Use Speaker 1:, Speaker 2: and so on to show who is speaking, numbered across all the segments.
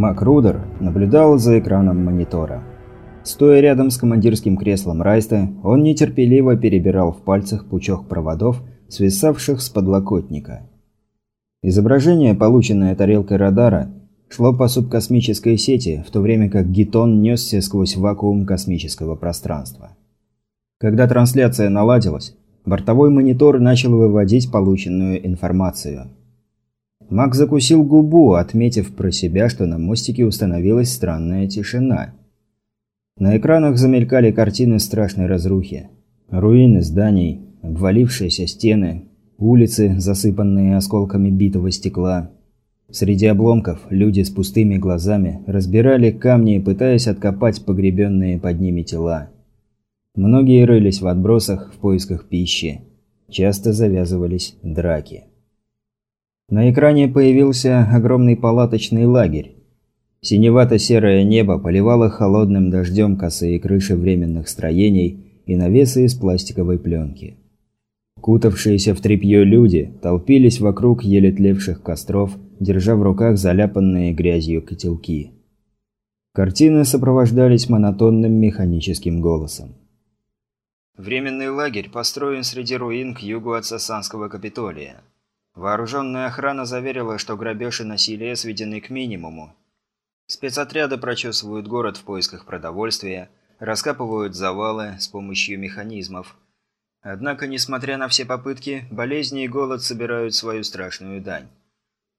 Speaker 1: Макрудер наблюдал за экраном монитора. Стоя рядом с командирским креслом Райста, он нетерпеливо перебирал в пальцах пучок проводов, свисавших с подлокотника. Изображение, полученное тарелкой радара, шло по субкосмической сети, в то время как Гитон несся сквозь вакуум космического пространства. Когда трансляция наладилась, бортовой монитор начал выводить полученную информацию. Мак закусил губу, отметив про себя, что на мостике установилась странная тишина. На экранах замелькали картины страшной разрухи. Руины зданий, обвалившиеся стены, улицы, засыпанные осколками битого стекла. Среди обломков люди с пустыми глазами разбирали камни, пытаясь откопать погребенные под ними тела. Многие рылись в отбросах в поисках пищи. Часто завязывались драки. На экране появился огромный палаточный лагерь. Синевато-серое небо поливало холодным дождем косые крыши временных строений и навесы из пластиковой пленки. Кутавшиеся в тряпье люди толпились вокруг еле тлевших костров, держа в руках заляпанные грязью котелки. Картины сопровождались монотонным механическим голосом.
Speaker 2: Временный лагерь построен среди руин к югу от Сасанского Капитолия. Вооруженная охрана заверила, что грабеж и насилие сведены к минимуму. Спецотряды прочесывают город в поисках продовольствия, раскапывают завалы с помощью механизмов. Однако, несмотря на все попытки, болезни и голод собирают свою страшную дань.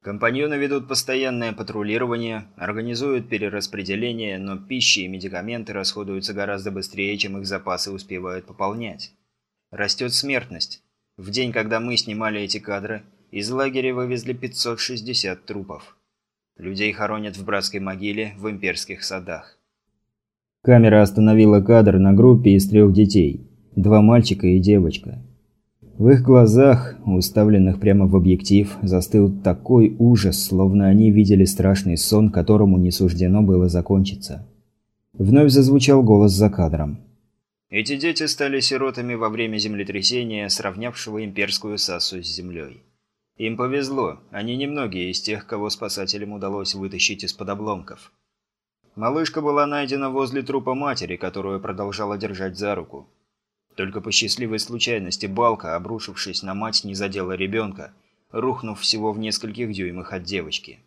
Speaker 2: Компаньоны ведут постоянное патрулирование, организуют перераспределение, но пищи и медикаменты расходуются гораздо быстрее, чем их запасы успевают пополнять. Растет смертность. В день, когда мы снимали эти кадры, из лагеря вывезли 560 трупов. Людей хоронят в братской могиле в имперских садах.
Speaker 1: Камера остановила кадр на группе из трех детей. Два мальчика и девочка. В их глазах, уставленных прямо в объектив, застыл такой ужас, словно они видели страшный сон, которому не суждено было закончиться. Вновь зазвучал голос за кадром.
Speaker 2: Эти дети стали сиротами во время землетрясения, сравнявшего имперскую Сассу с землей. Им повезло, они немногие из тех, кого спасателям удалось вытащить из-под обломков. Малышка была найдена возле трупа матери, которую продолжала держать за руку. Только по счастливой случайности балка, обрушившись на мать, не задела ребенка, рухнув всего в нескольких дюймах от девочки.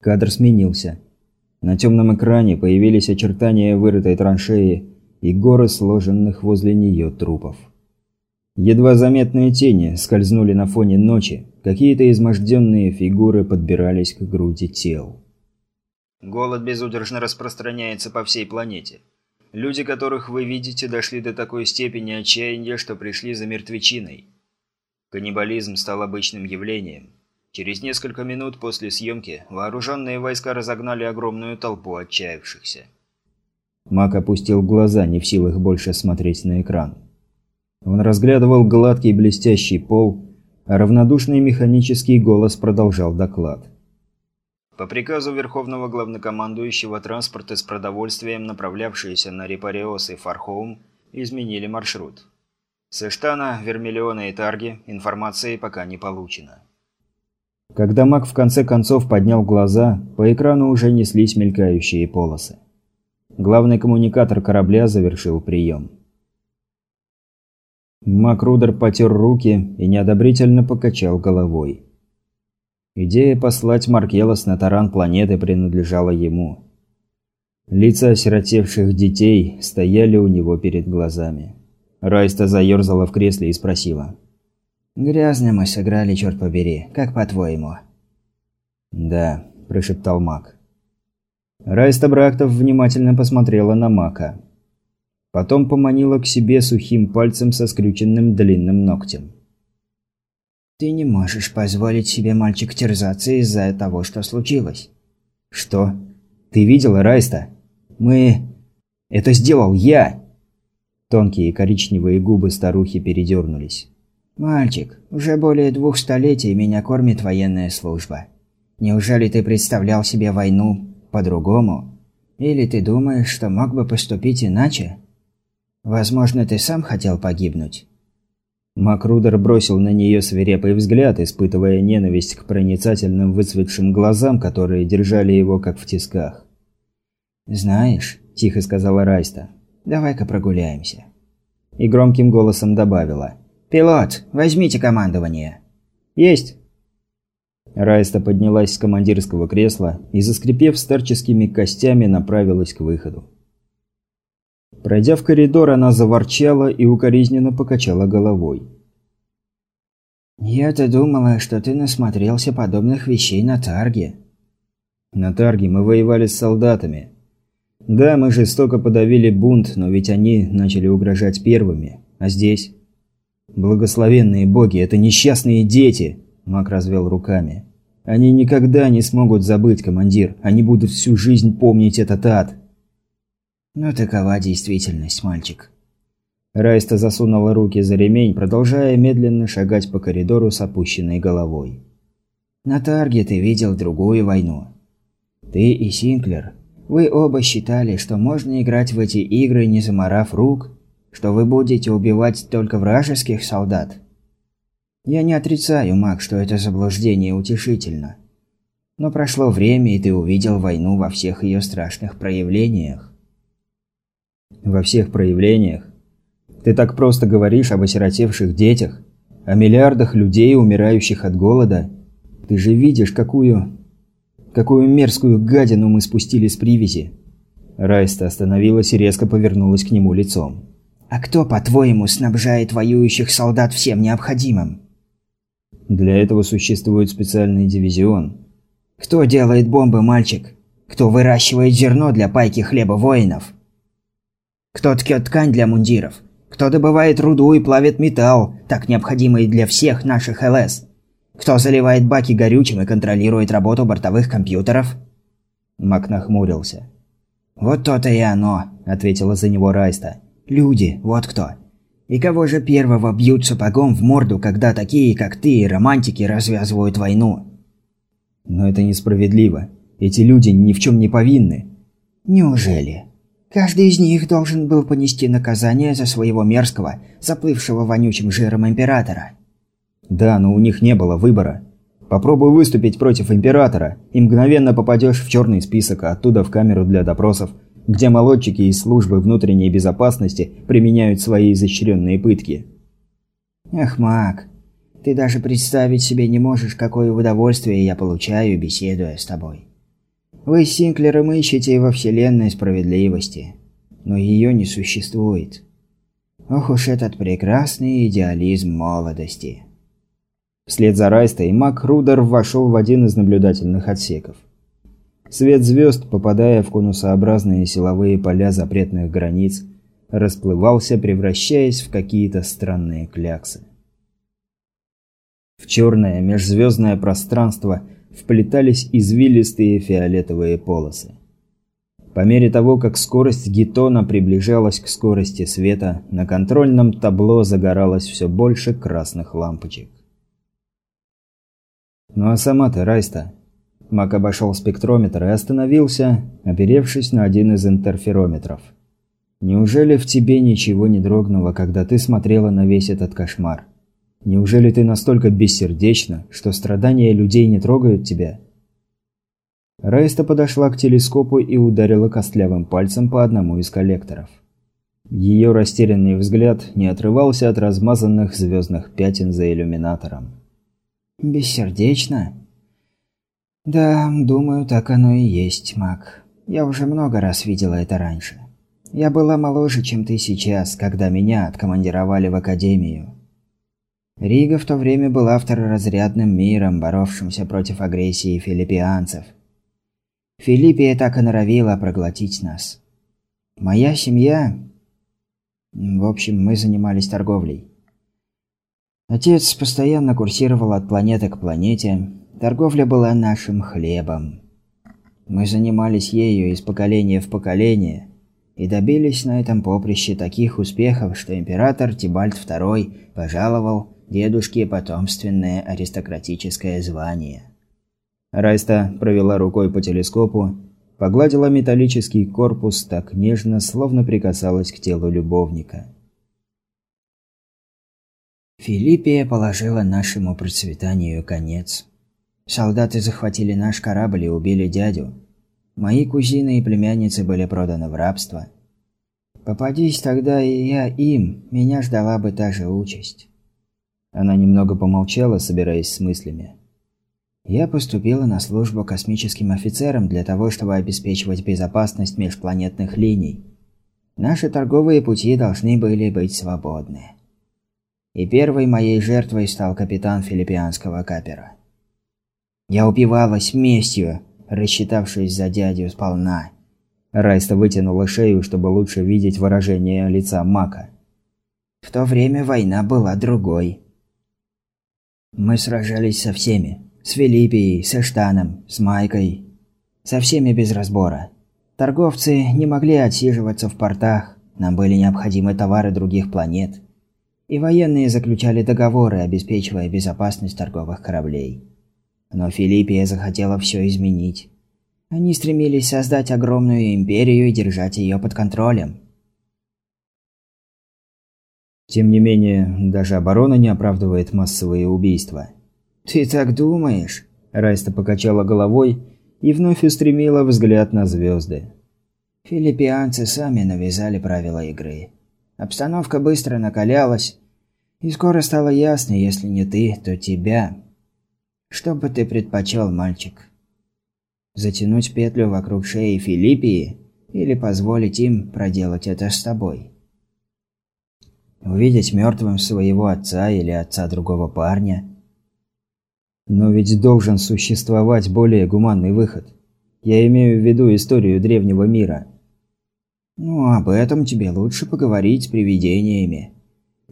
Speaker 1: Кадр сменился. На темном экране появились очертания вырытой траншеи и горы сложенных возле нее трупов. Едва заметные тени скользнули на фоне ночи, какие-то изможденные фигуры подбирались к груди тел.
Speaker 2: Голод безудержно распространяется по всей планете. Люди, которых вы видите, дошли до такой степени отчаяния, что пришли за мертвечиной. Каннибализм стал обычным явлением. Через несколько минут после съемки вооруженные войска разогнали огромную толпу отчаявшихся.
Speaker 1: Мак опустил глаза, не в силах больше смотреть на экран. Он разглядывал гладкий блестящий пол, а равнодушный механический голос продолжал доклад.
Speaker 2: По приказу Верховного Главнокомандующего транспорты с продовольствием, направлявшиеся на Репариос и Фархоум, изменили маршрут. С Эштана, Вермиллиона и Тарги информации пока не получено.
Speaker 1: Когда Мак в конце концов поднял глаза, по экрану уже неслись мелькающие полосы. Главный коммуникатор корабля завершил прием. Макрудер потер руки и неодобрительно покачал головой. Идея послать Маркелос на таран планеты принадлежала ему. Лица осиротевших детей стояли у него перед глазами. Райста заерзала в кресле и спросила.
Speaker 3: «Грязно мы сыграли, черт побери. Как по-твоему?»
Speaker 1: «Да», – прошептал Мак. Райста Брактов внимательно посмотрела на Мака. Потом поманила к себе сухим пальцем со скрюченным длинным ногтем.
Speaker 3: «Ты не можешь позволить себе, мальчик, терзаться из-за того, что случилось».
Speaker 1: «Что? Ты видела Райста? Мы... Это сделал я!» Тонкие коричневые губы старухи передернулись.
Speaker 3: «Мальчик, уже более двух столетий меня кормит военная служба. Неужели ты представлял себе войну по-другому? Или ты думаешь, что мог бы поступить иначе?» Возможно, ты сам хотел погибнуть?»
Speaker 1: Макрудер бросил на нее свирепый взгляд, испытывая ненависть к проницательным выцветшим глазам, которые держали его как в тисках.
Speaker 3: «Знаешь», – тихо сказала Райста, – «давай-ка прогуляемся».
Speaker 1: И громким голосом добавила.
Speaker 3: «Пилот, возьмите командование».
Speaker 1: «Есть». Райста поднялась с командирского кресла и, заскрипев старческими костями, направилась к выходу. Пройдя в коридор, она заворчала и укоризненно покачала головой.
Speaker 3: «Я-то думала, что ты насмотрелся подобных вещей на Тарге».
Speaker 1: «На Тарге мы воевали с солдатами. Да, мы жестоко подавили бунт, но ведь они начали угрожать первыми. А здесь?» «Благословенные боги, это несчастные дети!» Мак развел руками. «Они никогда не смогут забыть, командир. Они будут всю жизнь помнить этот ад».
Speaker 3: «Ну такова действительность, мальчик».
Speaker 1: Райста засунула руки за ремень, продолжая медленно шагать по коридору с опущенной головой.
Speaker 3: «На Тарге ты видел другую войну. Ты и Синклер, вы оба считали, что можно играть в эти игры, не заморав рук, что вы будете убивать только вражеских солдат. Я не отрицаю, Мак, что это заблуждение утешительно. Но прошло время, и ты увидел войну во всех ее страшных проявлениях.
Speaker 1: Во всех проявлениях? Ты так просто говоришь об осиротевших детях, о миллиардах людей, умирающих от голода. Ты же видишь, какую... какую мерзкую гадину мы спустили с привязи. Райста остановилась и резко повернулась к нему лицом.
Speaker 3: «А кто, по-твоему, снабжает воюющих солдат всем необходимым?»
Speaker 1: Для этого существует специальный дивизион.
Speaker 3: Кто делает бомбы, мальчик? Кто выращивает зерно для пайки хлеба воинов? Кто ткет ткань для мундиров? Кто добывает руду и плавит металл, так необходимый для всех наших ЛС? Кто заливает баки горючим и контролирует работу бортовых компьютеров?
Speaker 1: Мак нахмурился.
Speaker 3: «Вот то-то и оно», – ответила за него Райста. «Люди, вот кто. И кого же первого бьют сапогом в морду, когда такие, как ты, и романтики развязывают войну?
Speaker 1: Но это несправедливо. Эти люди ни в чем не повинны.
Speaker 3: Неужели? Каждый из них должен был понести наказание за своего мерзкого, заплывшего вонючим жиром императора.
Speaker 1: Да, но у них не было выбора. Попробуй выступить против императора, и мгновенно попадешь в черный список, а оттуда в камеру для допросов – где молодчики из службы внутренней безопасности применяют свои изощренные пытки.
Speaker 3: Эх, Мак, ты даже представить себе не можешь, какое удовольствие я получаю, беседуя с тобой. Вы с Синклером ищете во вселенной справедливости, но ее не существует. Ох уж этот прекрасный идеализм молодости.
Speaker 1: Вслед за Райстой Мак Рудер вошел в один из наблюдательных отсеков. Свет звезд, попадая в конусообразные силовые поля запретных границ, расплывался, превращаясь в какие-то странные кляксы. В черное межзвездное пространство вплетались извилистые фиолетовые полосы. По мере того, как скорость гетона приближалась к скорости света, на контрольном табло загоралось все больше красных лампочек. «Ну а сама-то, Райста, Мак обошел спектрометр и остановился, оперевшись на один из интерферометров. «Неужели в тебе ничего не дрогнуло, когда ты смотрела на весь этот кошмар? Неужели ты настолько бессердечна, что страдания людей не трогают тебя?» Райста подошла к телескопу и ударила костлявым пальцем по одному из коллекторов. Ее растерянный взгляд не отрывался от размазанных звездных пятен за иллюминатором.
Speaker 3: «Бессердечно?» «Да, думаю, так оно и есть, Мак. Я уже много раз видела это раньше. Я была моложе, чем ты сейчас, когда меня откомандировали в академию. Рига в то время была второразрядным миром, боровшимся против агрессии филиппианцев. Филиппия так и норовила проглотить нас. Моя семья... В общем, мы занимались торговлей. Отец постоянно курсировал от планеты к планете, Торговля была нашим хлебом. Мы занимались ею из поколения в поколение и добились на этом поприще таких успехов, что император Тибальт II пожаловал дедушке потомственное аристократическое звание.
Speaker 1: Райста провела рукой по телескопу, погладила металлический корпус так нежно, словно прикасалась к телу любовника.
Speaker 3: Филиппия положила нашему процветанию конец. Солдаты захватили наш корабль и убили дядю. Мои кузины и племянницы были проданы в рабство. Попадись тогда и я им, меня ждала бы та же участь.
Speaker 1: Она немного помолчала, собираясь с мыслями.
Speaker 3: Я поступила на службу космическим офицером для того, чтобы обеспечивать безопасность межпланетных линий. Наши торговые пути должны были быть свободны. И первой моей жертвой стал капитан филиппианского капера. Я упивалась местью, рассчитавшись за дядю сполна.
Speaker 1: Райста вытянула шею, чтобы лучше видеть выражение лица Мака.
Speaker 3: В то время война была другой. Мы сражались со всеми. С Филиппией, со Штаном, с Майкой. Со всеми без разбора. Торговцы не могли отсиживаться в портах, нам были необходимы товары других планет. И военные заключали договоры, обеспечивая безопасность торговых кораблей. Но Филиппия захотела все изменить. Они стремились создать огромную империю и держать ее под контролем.
Speaker 1: Тем не менее, даже оборона не оправдывает массовые убийства.
Speaker 3: «Ты так думаешь?»
Speaker 1: Райста покачала головой и вновь устремила взгляд на звезды.
Speaker 3: Филиппианцы сами навязали правила игры. Обстановка быстро накалялась, и скоро стало ясно, если не ты, то тебя. Что бы ты предпочел, мальчик? Затянуть петлю вокруг шеи Филиппии или позволить им проделать это с тобой? Увидеть мертвым своего отца или отца другого парня –
Speaker 1: но ведь должен существовать более гуманный выход. Я имею в виду историю древнего мира.
Speaker 3: Ну, об этом тебе лучше поговорить с привидениями.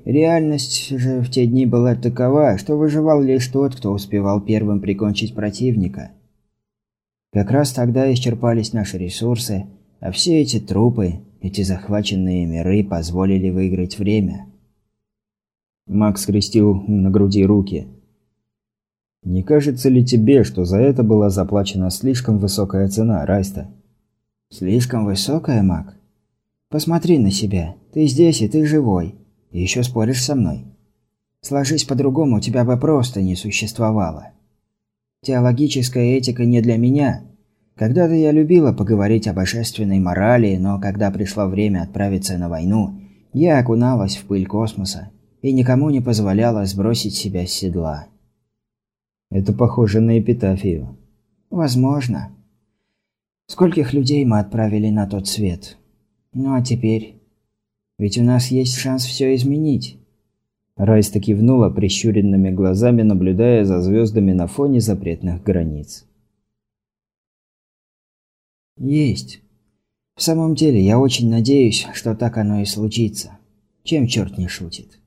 Speaker 3: Реальность же в те дни была такова, что выживал лишь тот, кто успевал первым прикончить противника. Как раз тогда исчерпались наши ресурсы, а все эти трупы, эти захваченные миры позволили выиграть время.
Speaker 1: Макс скрестил на груди руки – не кажется ли тебе, что за это была заплачена слишком высокая цена, Райста?
Speaker 3: Слишком высокая, Мак? Посмотри на себя. Ты здесь и ты живой. И еще споришь со мной. Сложись по-другому, тебя бы просто не существовало. Теологическая этика не для меня. Когда-то я любила поговорить о божественной морали, но когда пришло время отправиться на войну, я окуналась в пыль космоса и никому не позволяла сбросить себя с седла.
Speaker 1: Это похоже на эпитафию.
Speaker 3: Возможно. Скольких людей мы отправили на тот свет? Ну а теперь? Ведь у нас есть шанс все изменить.
Speaker 1: Райста кивнула прищуренными глазами, наблюдая за звездами на фоне запретных границ.
Speaker 3: Есть. В самом деле, я очень надеюсь, что так оно и случится. Чем черт не шутит.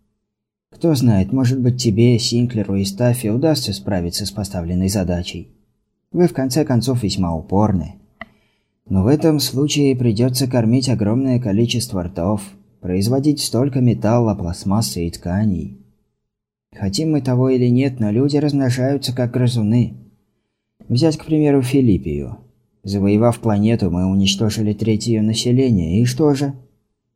Speaker 3: Кто знает, может быть тебе, Синклеру и Стаффи удастся справиться с поставленной задачей. Вы в конце концов весьма упорны. Но в этом случае придется кормить огромное количество ртов, производить столько металла, пластмассы и тканей. Хотим мы того или нет, но люди размножаются как грызуны. Взять, к примеру, Филиппию. Завоевав планету, мы уничтожили треть ее населения, и что же?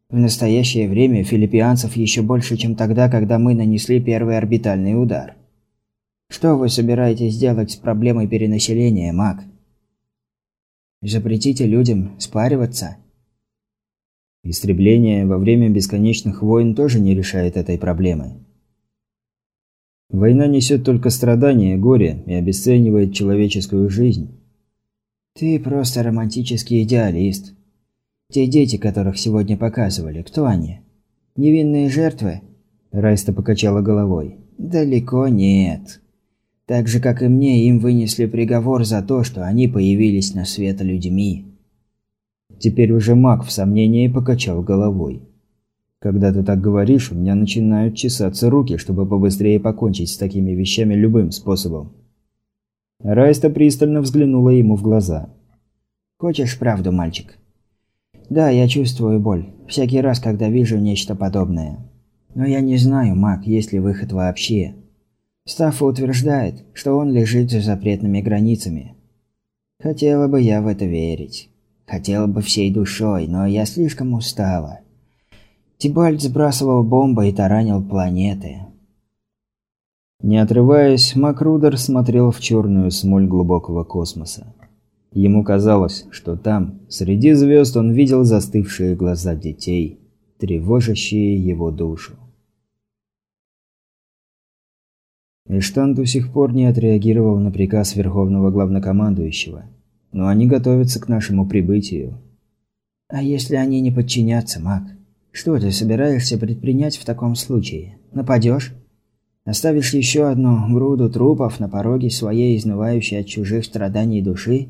Speaker 3: В настоящее время филиппианцев еще больше, чем тогда, когда мы нанесли первый орбитальный удар. Что вы собираетесь делать с проблемой перенаселения, маг? Запретите людям спариваться?
Speaker 1: Истребление во время бесконечных войн тоже не решает этой проблемы. Война несет только страдания, горе и обесценивает человеческую жизнь.
Speaker 3: Ты просто романтический идеалист. Те дети, которых сегодня показывали, кто они? Невинные жертвы?
Speaker 1: Райста покачала головой.
Speaker 3: Далеко нет. Так же, как и мне, им вынесли приговор за то, что они появились на свет людьми.
Speaker 1: Теперь уже маг в сомнении покачал головой. Когда ты так говоришь, у меня начинают чесаться руки, чтобы побыстрее покончить с такими вещами любым способом. Райста пристально взглянула ему в глаза.
Speaker 3: «Хочешь правду, мальчик? Да, я чувствую боль. Всякий раз, когда вижу нечто подобное. Но я не знаю, маг, есть ли выход вообще. Стаффа утверждает, что он лежит за запретными границами. Хотела бы я в это верить. Хотела бы всей душой, но я слишком устала. Тибальд сбрасывал бомбы и таранил планеты.
Speaker 1: Не отрываясь, Макрудер смотрел в черную смоль глубокого космоса. Ему казалось, что там, среди звезд, он видел застывшие глаза детей, тревожащие его душу. Эштан до сих пор не отреагировал на приказ Верховного Главнокомандующего, но они готовятся к нашему прибытию.
Speaker 3: А если они не подчинятся, маг? Что ты собираешься предпринять в таком случае? Нападешь? Оставишь еще одну груду трупов на пороге своей изнывающей от чужих страданий души?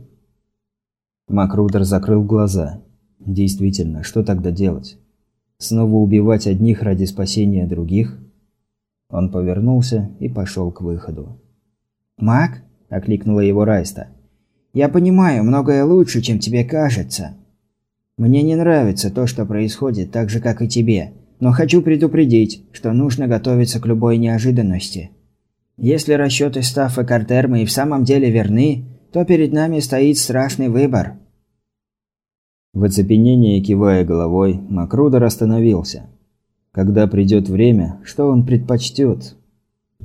Speaker 1: Макрудер закрыл глаза. Действительно, что тогда делать? Снова убивать одних ради спасения других? Он повернулся и пошел к выходу.
Speaker 3: «Маг?» – окликнула его Райста. «Я понимаю, многое лучше, чем тебе кажется. Мне не нравится то, что происходит, так же, как и тебе. Но хочу предупредить, что нужно готовиться к любой неожиданности. Если расчеты Стаффа Картерма и в самом деле верны, то перед нами стоит страшный выбор».
Speaker 1: В оцепенении, кивая головой, Макрудер остановился. Когда придет время, что он предпочтет?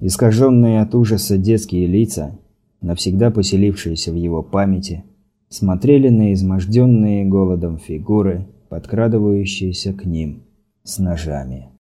Speaker 1: Искаженные от ужаса детские лица, навсегда поселившиеся в его памяти – смотрели на изможденные голодом фигуры, подкрадывающиеся к ним с ножами.